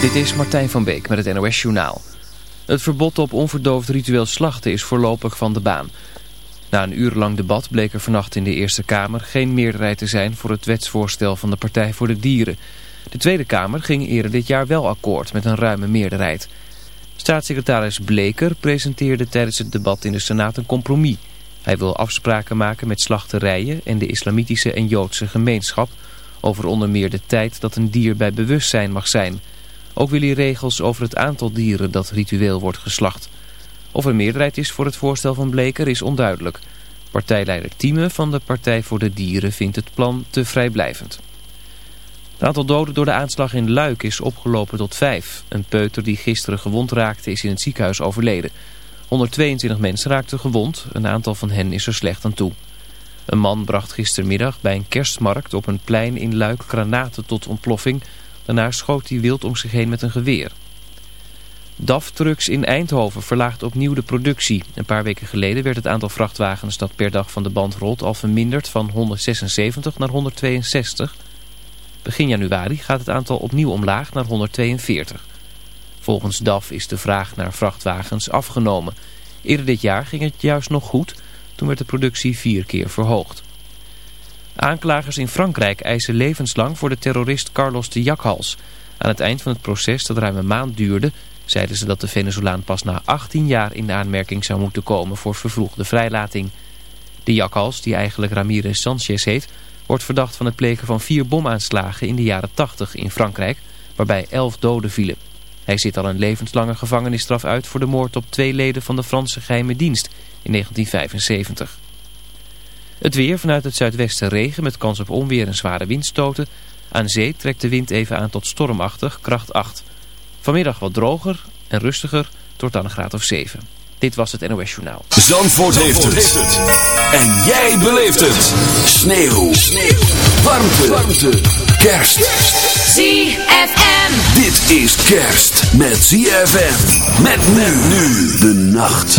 Dit is Martijn van Beek met het NOS Journaal. Het verbod op onverdoofd ritueel slachten is voorlopig van de baan. Na een urenlang debat bleek er vannacht in de Eerste Kamer geen meerderheid te zijn voor het wetsvoorstel van de Partij voor de Dieren. De Tweede Kamer ging eerder dit jaar wel akkoord met een ruime meerderheid. Staatssecretaris Bleker presenteerde tijdens het debat in de Senaat een compromis. Hij wil afspraken maken met slachterijen en de islamitische en joodse gemeenschap... over onder meer de tijd dat een dier bij bewustzijn mag zijn... Ook wil hij regels over het aantal dieren dat ritueel wordt geslacht. Of er meerderheid is voor het voorstel van Bleker is onduidelijk. Partijleider Thieme van de Partij voor de Dieren vindt het plan te vrijblijvend. Het aantal doden door de aanslag in Luik is opgelopen tot vijf. Een peuter die gisteren gewond raakte is in het ziekenhuis overleden. 122 mensen raakten gewond, een aantal van hen is er slecht aan toe. Een man bracht gistermiddag bij een kerstmarkt op een plein in Luik granaten tot ontploffing... Daarna schoot hij wild om zich heen met een geweer. DAF Trucks in Eindhoven verlaagt opnieuw de productie. Een paar weken geleden werd het aantal vrachtwagens dat per dag van de band rolt al verminderd van 176 naar 162. Begin januari gaat het aantal opnieuw omlaag naar 142. Volgens DAF is de vraag naar vrachtwagens afgenomen. Eerder dit jaar ging het juist nog goed, toen werd de productie vier keer verhoogd. Aanklagers in Frankrijk eisen levenslang voor de terrorist Carlos de Jakhals. Aan het eind van het proces, dat ruim een maand duurde, zeiden ze dat de Venezolaan pas na 18 jaar in de aanmerking zou moeten komen voor vervroegde vrijlating. De Jakhals, die eigenlijk Ramirez Sanchez heet, wordt verdacht van het plegen van vier bomaanslagen in de jaren 80 in Frankrijk, waarbij elf doden vielen. Hij zit al een levenslange gevangenisstraf uit voor de moord op twee leden van de Franse geheime dienst in 1975. Het weer vanuit het zuidwesten regen met kans op onweer en zware windstoten. Aan zee trekt de wind even aan tot stormachtig, kracht 8. Vanmiddag wat droger en rustiger, tot dan een graad of 7. Dit was het NOS Journaal. Zandvoort, heeft, het. En jij beleeft het. Sneeuw. Sneeuw. Warmte. Warmte. Kerst. ZFM. Dit is kerst met ZFM. Met men nu de nacht.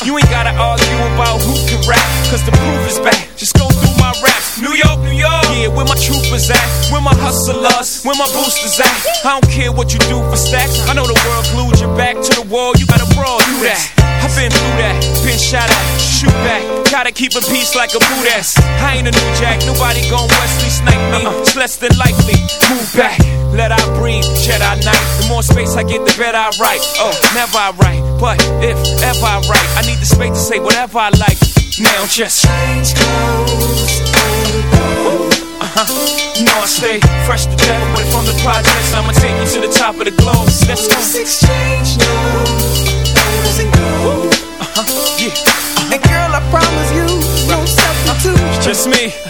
You ain't gotta argue about who can rap, cause the proof is back. Just go through my raps. New York, New York. Yeah, where my troopers at? Where my hustlers? Where my boosters at? I don't care what you do for stacks. I know the world glued your back to the wall. You gotta brawl, through that. I've been through that, been shot at, shoot back. Gotta keep a peace like a boot ass. I ain't a new jack, nobody gon' Wesley snipe me. It's less than likely. Move back, let I breathe, Jedi Knight. The more space I get, the better I write. Oh, never I write. But if ever I write, I need the space to say whatever I like. Now just change clothes and go. Uh-huh. You know I stay fresh to death, but from the projects, I'ma take you to the top of the globe. Let's go. Let's exchange now. Doesn't go. Uh-huh. Yeah. Uh-huh. And girl, I promise you, no substitute. Just me.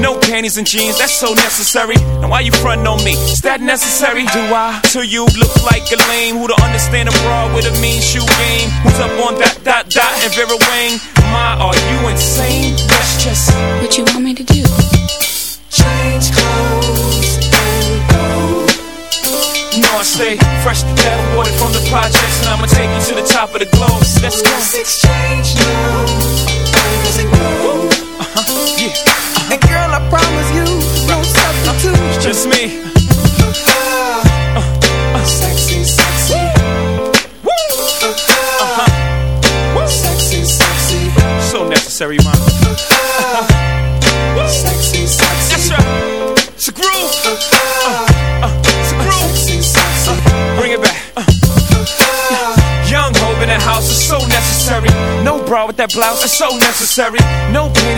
No panties and jeans, that's so necessary. Now why you frontin' on me? Is that necessary? Do I? To you look like a lame who don't understand a bra with a mean shoe game. Who's up on that dot dot and Vera Wang? My, are you insane? That's just what you want me to do. Change clothes and go. You know I stay fresh to death, water from the projects, and I'ma take you to the top of the globe. Let's go. Let's exchange now. Does it go? Uh-huh. Yeah. And girl, I promise you, no substitute. It's just me. Uh, uh, sexy, sexy. So necessary, mom. Woo! Sexy, sexy. That's right. It's a groove. it's a groove. Sexy, sexy. bring it back. young Hov in the house is so necessary. No bra with that blouse is so necessary. No pain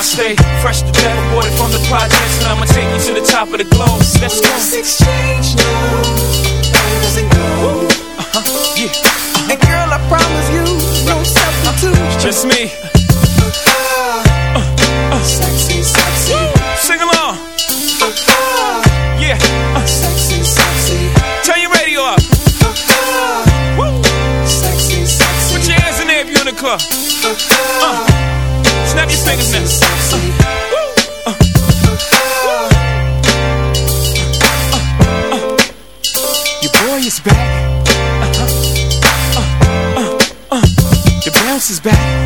I stay fresh to death, aborted from the projects, and I'ma take you to the top of the globe. Let's go. Let's exchange now, go. Uh-huh, yeah. Uh-huh. And girl, I promise you, no substitute. It's just me. Uh, uh, sexy, sexy. Sing along. Yeah. Uh, sexy, sexy. Turn your radio up. Woo. Sexy, sexy. Put your hands in there if you're in the club. Uh, snap your fingers now. Uh, Your boy is back. Uh-huh. Uh, uh, uh. The bounce is back.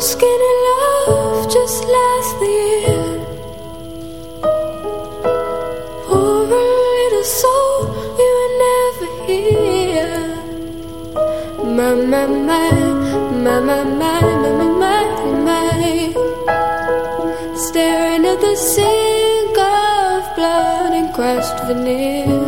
skinny love just last the year. Poor little soul, you were never here. My, my, my, my, my, my, my, my, my. Staring at the sink of blood and crushed veneer.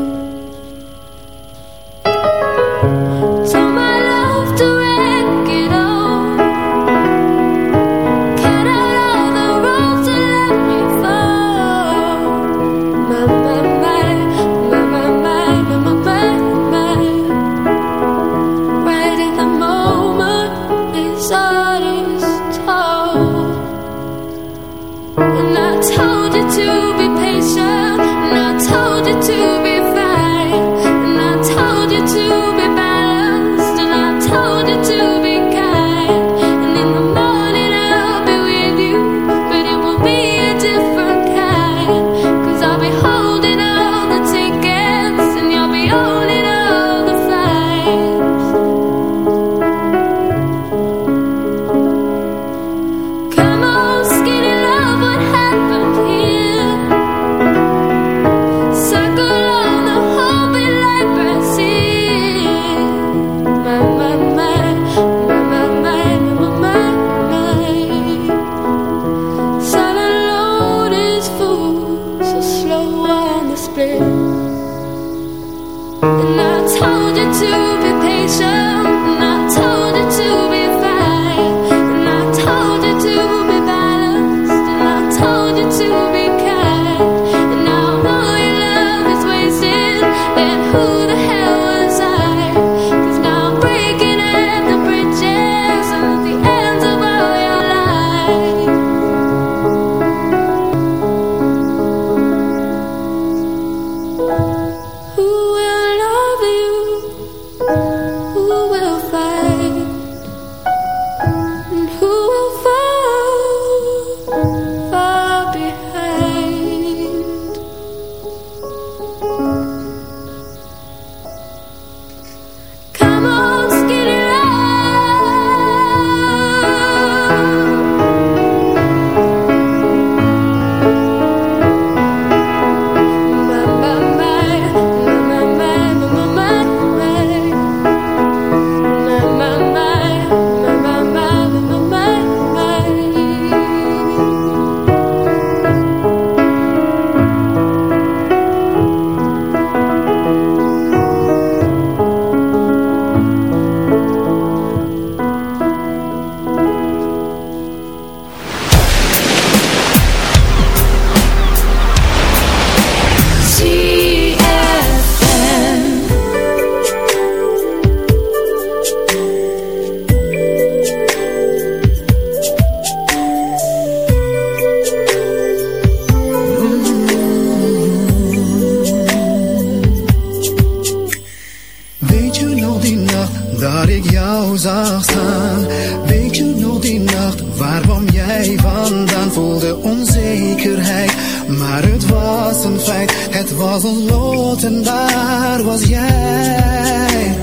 Het was ons lot en daar was jij.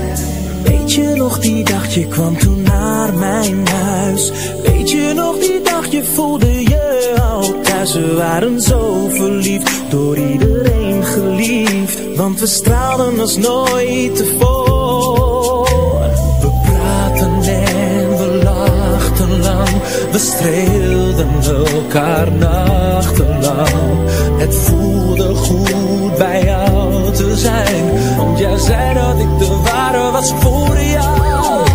Weet je nog die dag, je kwam toen naar mijn huis? Weet je nog die dag, je voelde je al thuis? We waren zo verliefd, door iedereen geliefd. Want we straalden als nooit tevoren. We praten en we lachten lang. We streelden elkaar nachtenlang. Het voelde goed te zijn. Want jij zei dat ik de ware was voor jou.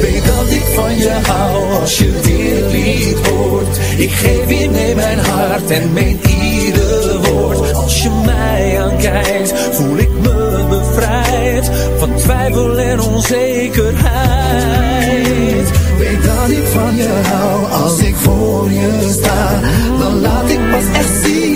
Weet dat ik van je hou als je dit lied hoort. Ik geef je mee mijn hart en meen ieder woord. Als je mij aankijkt voel ik me bevrijd Van twijfel en onzekerheid. Weet dat ik van je hou als ik voor je sta. Dan laat ik pas echt zien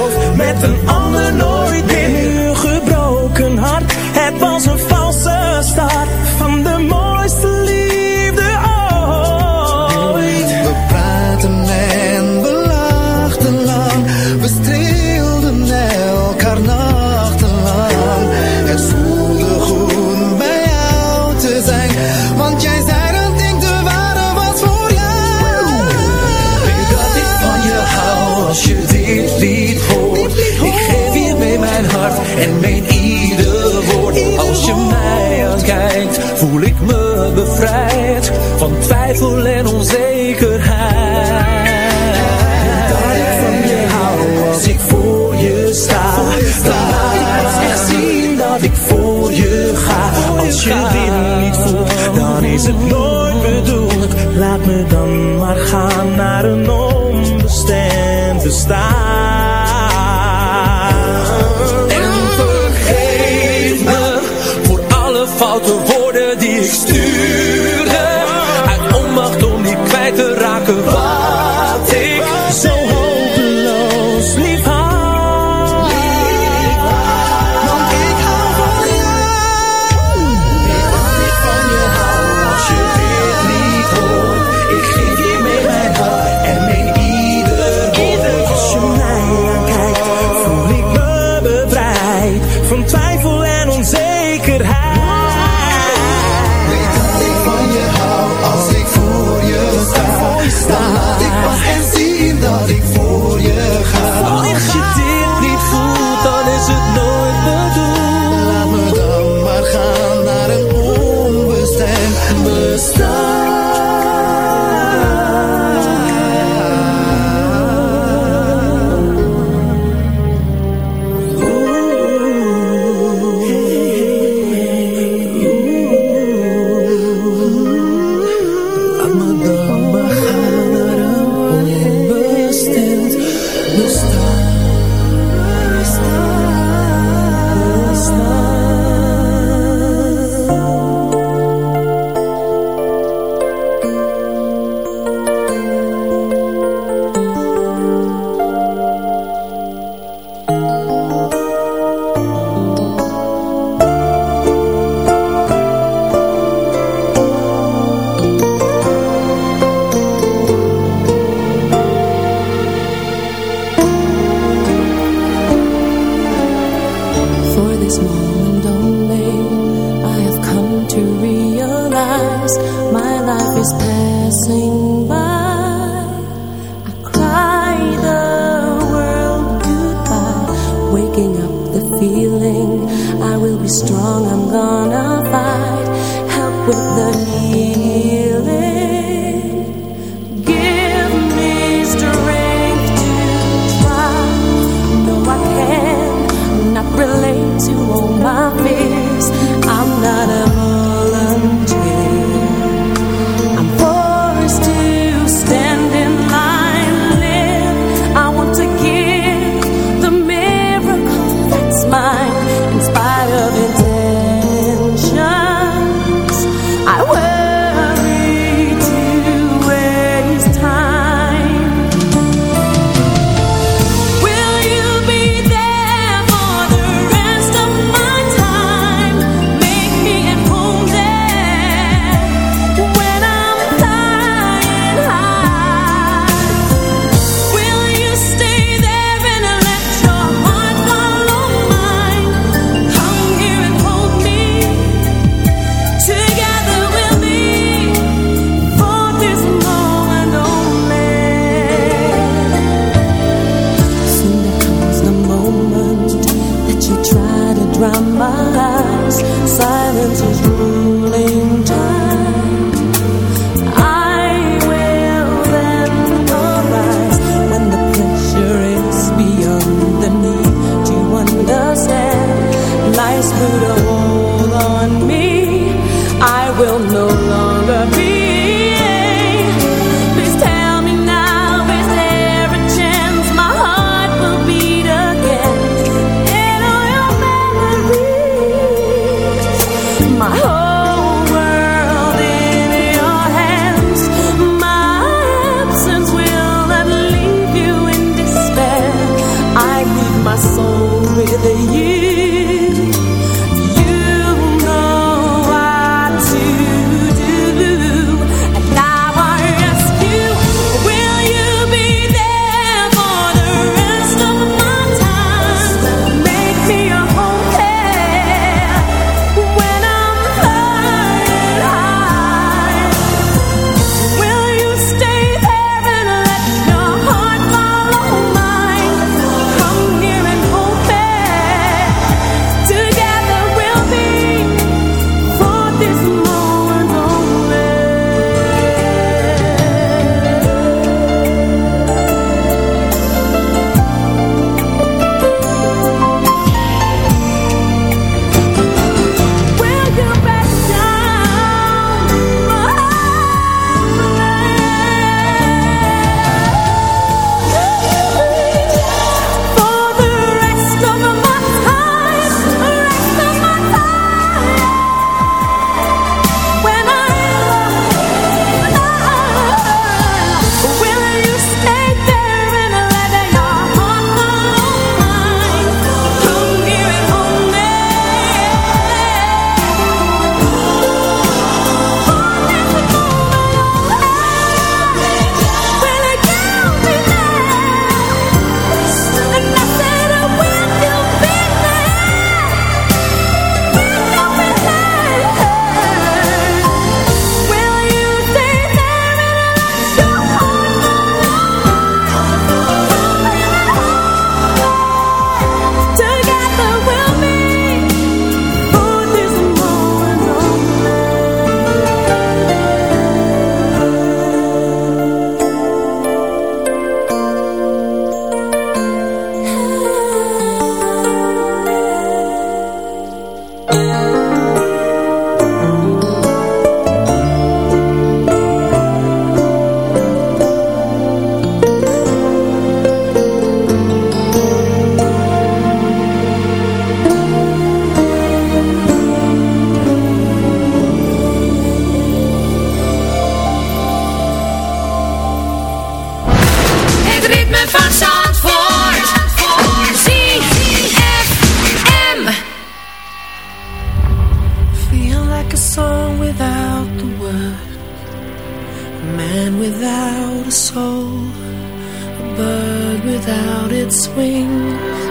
wings,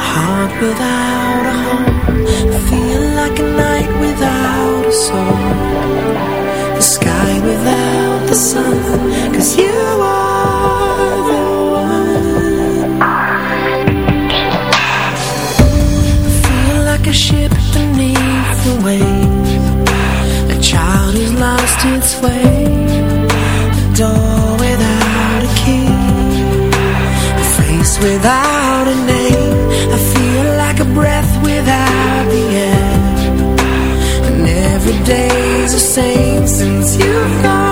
a heart without a home. I feel like a night without a soul, the sky without the sun, 'cause you are without a name. I feel like a breath without the air, and every day's the same since you've gone